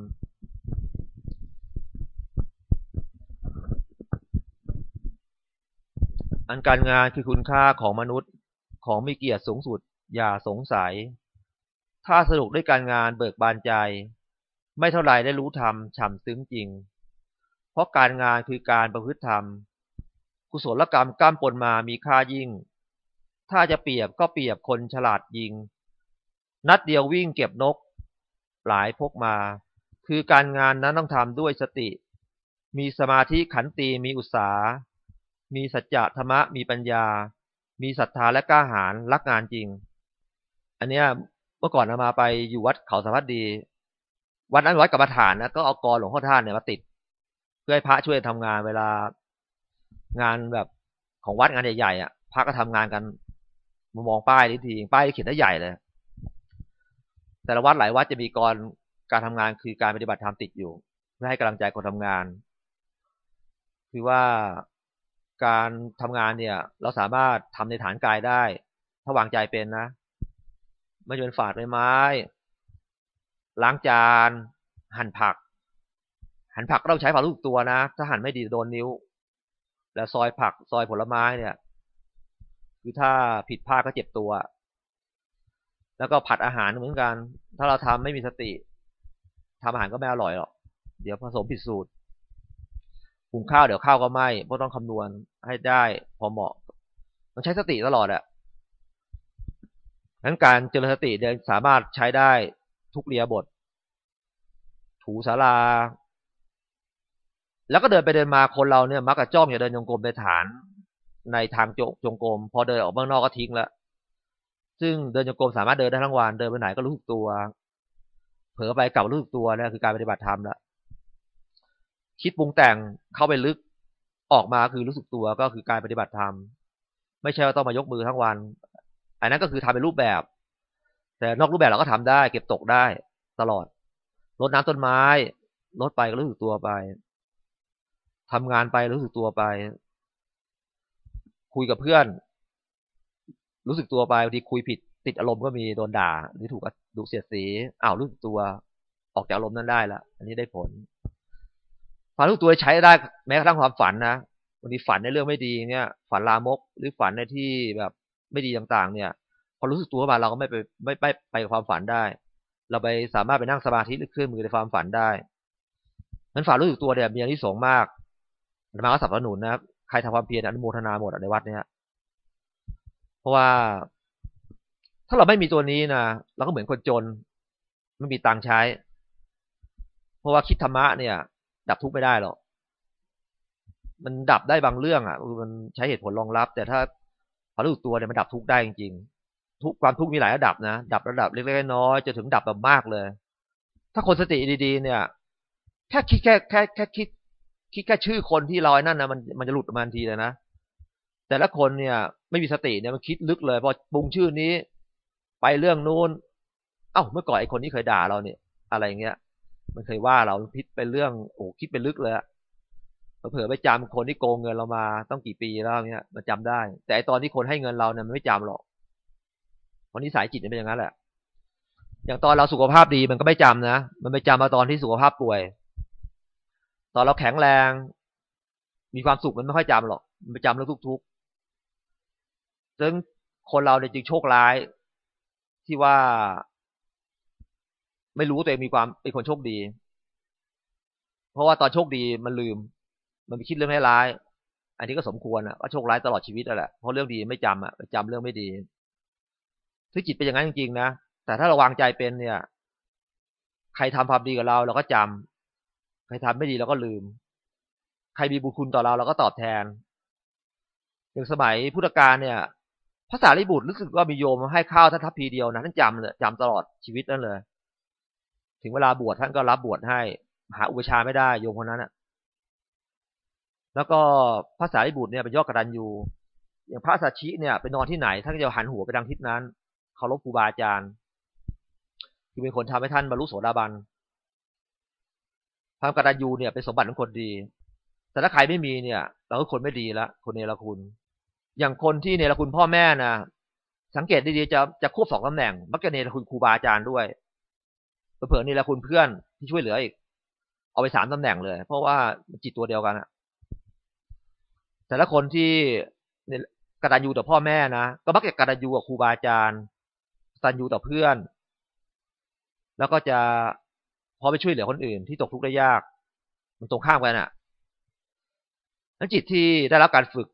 อันการงานคือคุณค่าของมนุษย์ของมีเกียรติสูงสุด อย่าสงสัย ถ้าสนุกด้วยการงานเบิกบานใจ ไม่เท่าไรได้รู้ธรรมฉ่ำซึ้งจริง เพราะการงานคือการประพฤติธรรม กุศลกรรมก้ามปนมามีค่ายิ่ง ถ้าจะเปรียบก็เปรียบคนฉลาดยิง นัดเดียววิ่งเก็บนก หลายพกมา คือการงานนั้นต้องทำด้วยสติ มีสมาธิขันตีมีอุตสามีสัจจะธรรมะมีปัญญา มีศรัทธาและกล้าหาญรักงานจริง อันเนี้ยเมื่อก่อนอามาไปอยู่วัดเขาสวัสดี วัดนั้นวัดกรรมฐานนะก็เอากรหลวงพ่อท่านเนี่ยมาติด เพื่อให้พระช่วยทำงานเวลา งานแบบของวัดงานใหญ่ๆอะพระก็ทำงานกันมามองป้ายนิดทีป้ายเขียนได้ใหญ่เลย แต่ละวัดหลายวัดจะมีกรการทำงานคือการปฏิบัติธรรมติดอยู่เพื่อให้กำลังใจคนทำงาน คือว่าการทำงานเนี่ย เราสามารถทำในฐานกายได้ ถ้าวางใจเป็นนะไม่จะเป็นฝาดใบไม้ ล้างจาน หั่นผัก หั่นผักต้องใช้ความรู้ตัวนะ ถ้าหั่นไม่ดีโดนนิ้ว แล้วซอยผักซอยผลไม้เนี่ย คือถ้าผิดพลาดก็เจ็บตัว แล้วก็ผัดอาหารเหมือนกัน ถ้าเราทำไม่มีสติทำอาหารก็ไม่อร่อยหรอก เดี๋ยวผสมผิดสูตรหุงข้าวเดี๋ยวข้าวก็ไหม้เพราะต้องคำนวณให้ได้พอเหมาะต้องใช้สติตลอดอะงั้นการเจริญสติเดินสามารถใช้ได้ทุกเรียบท ถูสารา แล้วก็เดินไปเดินมาคนเราเนี่ยมักจะจ้องอย่าเดินจงกรมในฐาน ในทางจงกรมพอเดินออกบ้างนอกก็ทิ้งล้วซึ่งเดินจงกรมสามารถเดินได้ทั้งวันเดินไปไหนก็รู้สึกตัว เผลอไปกลับรู้สึกตัวนี่คือการปฏิบัติธรรมแล้วคิดปรุงแต่งเข้าไปลึกออกมาคือรู้สึกตัวก็คือการปฏิบัติธรรมไม่ใช่ว่าต้องมายกมือทั้งวัน อันนั้นก็คือทำเป็นรูปแบบ แต่นอกรูปแบบเราก็ทำได้ เก็บตกได้ตลอดลดน้ำต้นไม้ลดไปก็รู้สึกตัวไป ทำงานไปรู้สึกตัวไป คุยกับเพื่อน รู้สึกตัวไปบางทีคุยผิด ติดอารมณ์ก็มีโดนด่าหรือถูกดูเสียดสีอ้าวรู้สึกตัว ออกจากอารมณ์นั้นได้ละอันนี้ได้ผลความรู้ตัวใช้ได้แม้กระทั่งความฝันนะบางทีฝันในเรื่องไม่ดีเนี่ย ฝันลามกหรือฝันในที่แบบไม่ดีต่างๆ เนี่ย พอรู้สึกตัวมาเราก็ไม่ไปไม่ไปไปกับความฝันได้ เราไปสามารถไปนั่งสมาธิหรือเคลื่อนมือในความฝันได้นั้นฝันรู้สึกตัวเนี่ยมีอันที่สองมาก มาก็สนับสนุนนะครับ ใครทำความเพียรอนุโมทนาหมดในวัดเนี่ยเพราะว่า ถ้าเราไม่มีตัวนี้นะเราก็เหมือนคนจน ไม่มีตังค์ใช้ เพราะว่าคิดธรรมะเนี่ย ดับทุกข์ไม่ได้หรอกมันดับได้บางเรื่องอะมันใช้เหตุผลรองรับ แต่ถ้าพอรู้ตัวเนี่ยมันดับทุกข์ได้จริงๆทุกความทุกข์มีหลายระดับนะดับระดับเล็กๆน้อยๆจะถึงดับแบบมากเลย ถ้าคนสติดีๆ เนี่ย แค่คิดแค่แค่แค่คิด คิดแค่ชื่อคนที่ลอยนั่นนะมันมันจะหลุดออกมาทันทีเลยนะแต่ละคนเนี่ย ไม่มีสติเนี่ยมันคิดลึกเลย พอปรุงชื่อนี้ ไปเรื่องนู้น เอ้าเมื่อก่อนไอ้คนนี้เคยด่าเราเนี่ย อะไรเงี้ย มันเคยว่าเราพิษเป็นเรื่องโอ้คิดเป็นลึกเลยเผื่อไปจำคนที่โกงเงินเรามาต้องกี่ปีแล้วเนี่ยมันจำได้ แต่ตอนที่คนให้เงินเราเนี่ยมันไม่จำหรอกเพราะนิสัยจิตมันเป็นอย่างนั้นแหละอย่างตอนเราสุขภาพดีมันก็ไม่จำนะมันไปจำมาตอนที่สุขภาพป่วย ตอนเราแข็งแรง มีความสุขมันไม่ค่อยจำหรอก มันจำเรื่องทุกๆซึ่งคนเราเนี่ยจึงโชคร้ายที่ว่า ไม่รู้ตัวเองมีความเป็นคนโชคดี เพราะว่าตอนโชคดีมันลืม มันไปคิดเรื่องร้าย อันนี้ก็สมควรอะว่าโชคร้ายตลอดชีวิตแหละเพราะเรื่องดีไม่จำอะจำเรื่องไม่ดีที่จิตเป็นอย่างนั้นจริงๆนะแต่ถ้าเราวางใจเป็นเนี่ย ใครทำความดีกับเราเราก็จำ ใครทำไม่ดีเราก็ลืม ใครมีบุญคุณต่อเราเราก็ตอบแทน อย่างสมัยพุทธกาลเนี่ยภาษาลิบุตรรู้สึกว่ามีโยมให้ข้าวท่านทัพพีเดียวนะท่านจำเลยจำตลอดชีวิตนั่นเลย ถึงเวลาบวชท่านก็รับบวชให้ หาอุปชาไม่ได้โยมคนนั้นอะแล้วก็พระสารีบุตรเนี่ยเป็นยอดกระดันยูอย่างพระสัชชิเนี่ยไปนอนที่ไหนท่านจะหันหัวไปทางทิศนั้นเคารพครูบาอาจารย์คือเป็นคนทำให้ท่านบรรลุโสดาบัน ความกระดันยูเนี่ยเป็นสมบัติของคนดี แต่ถ้าใครไม่มีเนี่ย เราก็คนไม่ดีละคนเนรคุณ อย่างคนที่เนรคุณพ่อแม่นะสังเกตดีๆจะจะควบสองตำแหน่ง มักจะเนรคุณครูบาอาจารย์ด้วยเผื่อนี่แหละคุณเพื่อนที่ช่วยเหลืออีก เอาไปสามตำแหน่งเลย เพราะว่าจิตตัวเดียวกันอะแต่ละคนที่กตัญญูต่อพ่อแม่นะก็มักจะกตัญญูกับครูบาอาจารย์กตัญญูต่อเพื่อน แล้วก็จะ พอไปช่วยเหลือคนอื่นที่ตกทุกข์ได้ยาก มันตรงข้ามกันอะนั้นจิตที่ได้รับการฝึก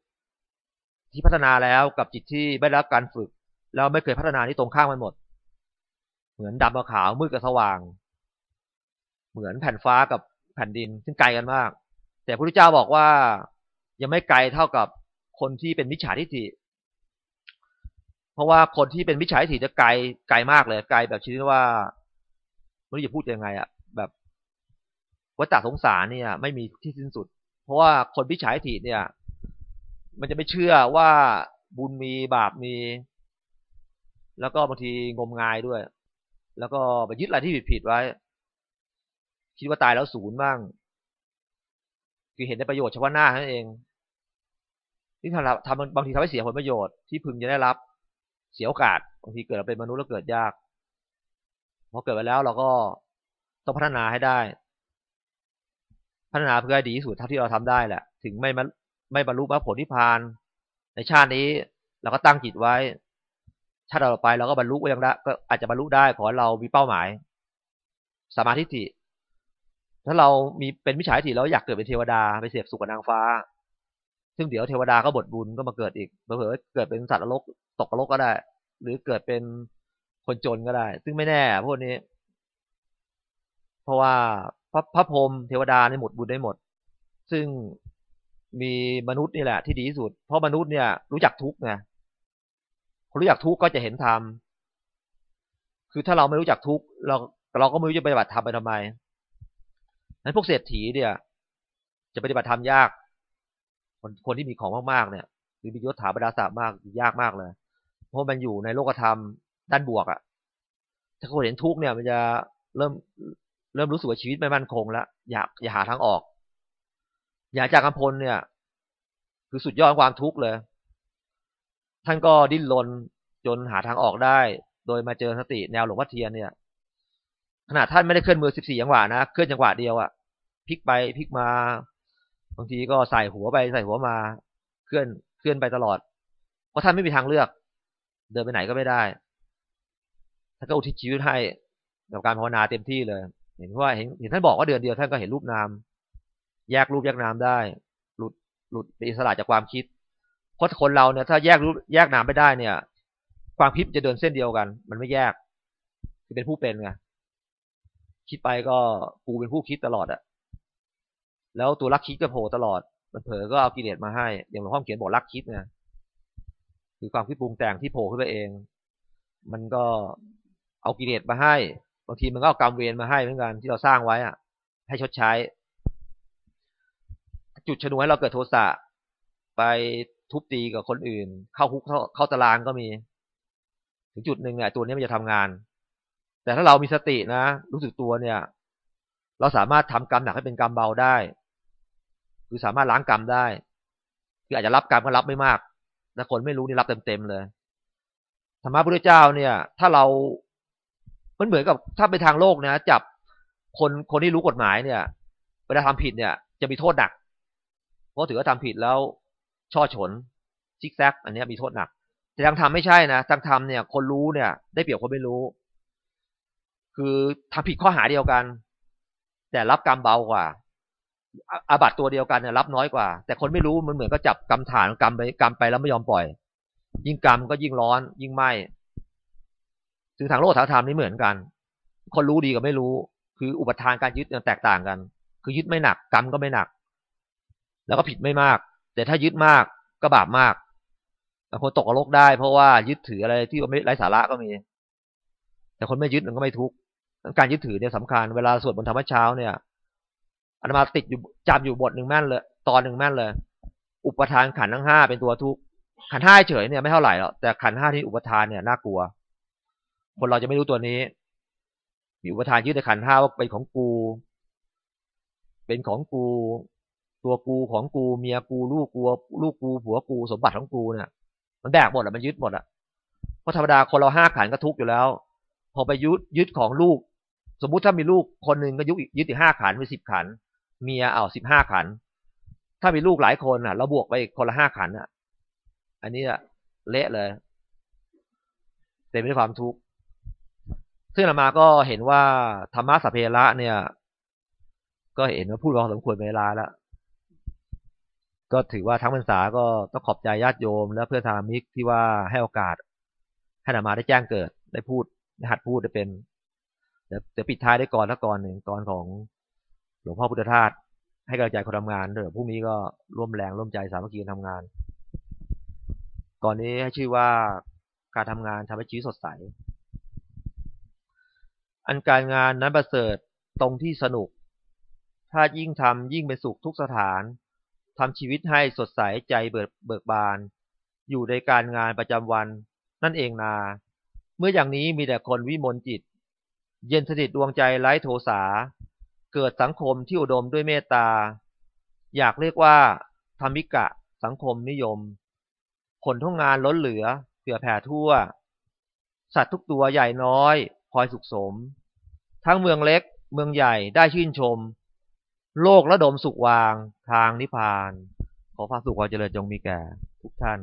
ที่พัฒนาแล้วกับจิตที่ไม่ได้รับการฝึก แล้วไม่เคยพัฒนาที่ตรงข้ามกันหมด เหมือนดำกับขาวมืดกับสว่าง เหมือนแผ่นฟ้ากับแผ่นดินซึ่งไกลกันมาก แต่พระพุทธเจ้าบอกว่ายังไม่ไกลเท่ากับคนที่เป็นมิจฉาทิฏฐิเพราะว่าคนที่เป็นมิจฉาทิฏฐิจะไกลไกลมากเลยไกลแบบชนิดว่าไม่รู้จะพูดยังไงอะ วัฏสงสารเนี่ย ไม่มีที่สิ้นสุด เพราะว่าคนมิจฉาทิฏฐิเนี่ย มันจะไม่เชื่อว่าบุญมีบาปมี แล้วก็บางทีงมงายด้วย แล้วก็ไปยึดอะไรที่ผิดผิดไว้ คิดว่าตายแล้วศูนย์บ้าง คือเห็นในประโยชน์เฉพาะหน้านั่นเองที่ทำทำบางทีทำให้เสียผลประโยชน์ที่พึงจะได้รับ เสียโอกาสบางทีเกิดเป็นมนุษย์แล้วเกิดยากพอเกิดไปแล้วเราก็ต้องพัฒนาให้ได้ พัฒนาเพื่อให้ดีที่สุดเท่าที่เราทำได้แหละ ถึงไม่ไม่บรรลุมรรคผลนิพพาน ในชาตินี้เราก็ตั้งจิตไว้ ชาติเราไปเราก็บรรลุก็ยังได้ก็อาจจะบรรลุได้ขอเรามีเป้าหมาย สมาธิิถ้าเรามีเป็นมิจฉาทิฏฐิเราอยากเกิดเป็นเทวดาไปเสพสุขกับนางฟ้า ซึ่งเดี๋ยวเทวดาก็บทบุญก็มาเกิดอีกเผลอเกิดเป็นสัตว์นรกตกนรกก็ได้ หรือเกิดเป็นคนจนก็ได้ ซึ่งไม่แน่พวกนี้ เพราะว่า พระพระพรหมเทวดาในหมดบุญได้หมด ซึ่งมีมนุษย์นี่แหละ ที่ดีที่สุด เพราะมนุษย์เนี่ย รู้จักทุกข์ไงคนรู้จักทุกข์ก็จะเห็นธรรมคือถ้าเราไม่รู้จักทุกข์เราเราก็ไม่รู้จะปฏิบัติธรรมไปทำไมนั้นพวกเศรษฐีเนี่ย จะปฏิบัติธรรมยาก คนคนที่มีของมากๆเนี่ยหรือมียศถาบรรดาศักดิ์มากยากมากเลย เพราะมันอยู่ในโลกธรรมด้านบวกอะ่ะ ถ้าคนเห็นทุกข์เนี่ย มันจะเริ่ม เริ่มรู้สึกว่าชีวิตไม่มั่นคงแล้วอยากอยากหาทางออกอยากจากกำพลเนี่ย คือสุดยอดความทุกข์เลย ท่านก็ดิ้นรนจนหาทางออกได้ โดยมาเจอสติแนวหลวงพ่อเทียนเนี่ยขนาดท่านไม่ได้เคลื่อนมือสิบสี่จังหวะนะเคลื่อนจังหวะเดียวอะพลิกไปพลิกมาบางทีก็ใส่หัวไปใส่หัวมา เคลื่อนเคลื่อนไปตลอด เพราะท่านไม่มีทางเลือก เดินไปไหนก็ไม่ได้ท่านก็อุทิศชีวิตให้กับการภาวนาเต็มที่เลย เห็นว่าเห็นเห็นท่านบอกว่าเดือนเดียวท่านก็เห็นรูปนาม แยกรูปแยกนามได้ หลุดหลุดเป็นอิสระจากความคิดเพราะคนเราเนี่ยถ้าแยกรูปแยกนามไม่ได้เนี่ย ความคิดจะเดินเส้นเดียวกัน มันไม่แยกคือเป็นผู้เป็นไงคิดไปก็กูเป็นผู้คิดตลอดอะแล้วตัวรักคิดก็โผล่ตลอด มันเผลอก็เอากิเลสมาให้ อย่างหลวงพ่อเขียนบอกรักคิดไงคือความคิดปรุงแต่งที่โผล่ขึ้นไปเอง มันก็เอากิเลสมาให้ บางทีมันก็เอากรรมเวรมาให้เหมือนกันที่เราสร้างไว้อะให้ชดใช้ จุดชนวนให้เราเกิดโทสะไปทุบตีกับคนอื่น เข้าคุกเข้าตารางก็มี ถึงจุดหนึ่งเนี่ยตัวนี้มันจะทำงาน แต่ถ้าเรามีสตินะรู้สึกตัวเนี่ย เราสามารถทำกรรมหนักให้เป็นกรรมเบาได้ คือสามารถล้างกรรมได้ คืออาจจะรับกรรมก็รับไม่มากแต่คนไม่รู้นี่รับเต็มๆเลยธรรมะพระพุทธเจ้าเนี่ย ถ้าเรา มันเหมือนกับถ้าไปทางโลกนะ จับคนคนที่รู้กฎหมายเนี่ย เวลาทำผิดเนี่ย จะมีโทษหนัก เพราะถือว่าทำผิดแล้วช่อฉนซิกแซก อันนี้มีโทษหนัก แต่ทางธรรมไม่ใช่นะทางธรรมเนี่ย คนรู้เนี่ย ได้เปรียบคนไม่รู้ คือทำผิดข้อหาเดียวกัน แต่รับกรรมเบากว่าอาบัตตัวเดียวกันเนี่ยรับน้อยกว่า แต่คนไม่รู้มันเหมือนก็จับกรรมฐานกรรมไปกรรมไปแล้วไม่ยอมปล่อย ยิ่งกรรมก็ยิ่งร้อน ยิ่งไหม้ ถึงทางโลกธรรมนี่เหมือนกัน คนรู้ดีกับไม่รู้ คืออุปทานการยึดแตกต่างกัน คือยึดไม่หนักกรรมก็ไม่หนัก แล้วก็ผิดไม่มาก แต่ถ้ายึดมากก็บาปมากบางคนตกนรกได้เพราะว่ายึดถืออะไรที่ไม่ไร้สาระก็มี แต่คนไม่ยึดมันก็ไม่ทุกข์การยึดถือเนี่ยสำคัญเวลาสวดบนธรรมเช้าเนี่ยอาตมาติดอยู่จำอยู่บทหนึ่งแม่นเลย ตอนหนึ่งแม่นเลย อุปทานขันทั้งห้าเป็นตัวทุกข์ขันห้าเฉยเนี่ยไม่เท่าไหร่หรอกแต่ขันห้าที่อุปทานเนี่ยน่ากลัว คนเราจะไม่รู้ตัวนี้ มีอุปทานยึดในขันห้าว่าเป็นของกู เป็นของกู ตัวกูของกูเมียกูลูกกูลูกกูผัวกูสมบัติของกูเนี่ยมันแบกหมดอะมันยึดหมดอะเพราะธรรมดาคนเราห้าขันก็ทุกข์อยู่แล้ว พอไปยึดยึดของลูก สมมุติถ้ามีลูกคนหนึ่งก็ยุยึดอีกห้าขันเป็นสิบขัน เมียเอาสิบห้าขัน ถ้ามีลูกหลายคนอะเราบวกไปคนละห้าขันอะ อันนี้อะเละเลยเต็มไปด้วยความทุกข์ ซึ่งอามาก็เห็นว่าธรรมะสัพเพระเนี่ย ก็เห็นว่าพูดรองสมควรเวลาแล้วก็ถือว่าทั้งพรรษาก็ต้องขอบใจญาติโยม และเพื่อนธรรมิกที่ว่าให้โอกาสให้นามาได้แจ้งเกิด ได้พูดได้หัดพูดได้เป็นเดี๋ยวจะปิดท้ายได้ก่อนละก่อนหนึ่งก่อนของหลวงพ่อพุทธทาสให้กำลังใจคนทำงานเดี๋ยวพรุ่งนี้ก็ร่วมแรงร่วมใจสามัคคีทำงาน ก่อนนี้ให้ชื่อว่าการทำงานทำให้ชีวิตสดใส อันการงานนั้นประเสริฐตรงที่สนุก ถ้ายิ่งทำยิ่งเป็นสุขทุกสถานทำชีวิตให้สดใสใจเบิกเบิกบาน อยู่ในการงานประจำวัน นั่นเองนา เมื่ออย่างนี้มีแต่คนวิมลจิต เย็นสนิทดวงใจไร้โทสา เกิดสังคมที่อุดมด้วยเมตตา อยากเรียกว่าธรรมิกะ สังคมนิยม ผลทุกงานล้นเหลือเผื่อแผ่ทั่ว สัตว์ทุกตัวใหญ่น้อยพลอยสุขสม ทั้งเมืองเล็กเมืองใหญ่ได้ชื่นชม โลกระดมสุขวางทางนิพพาน ขอความสุขความเจริญจงมีแก่ทุกท่าน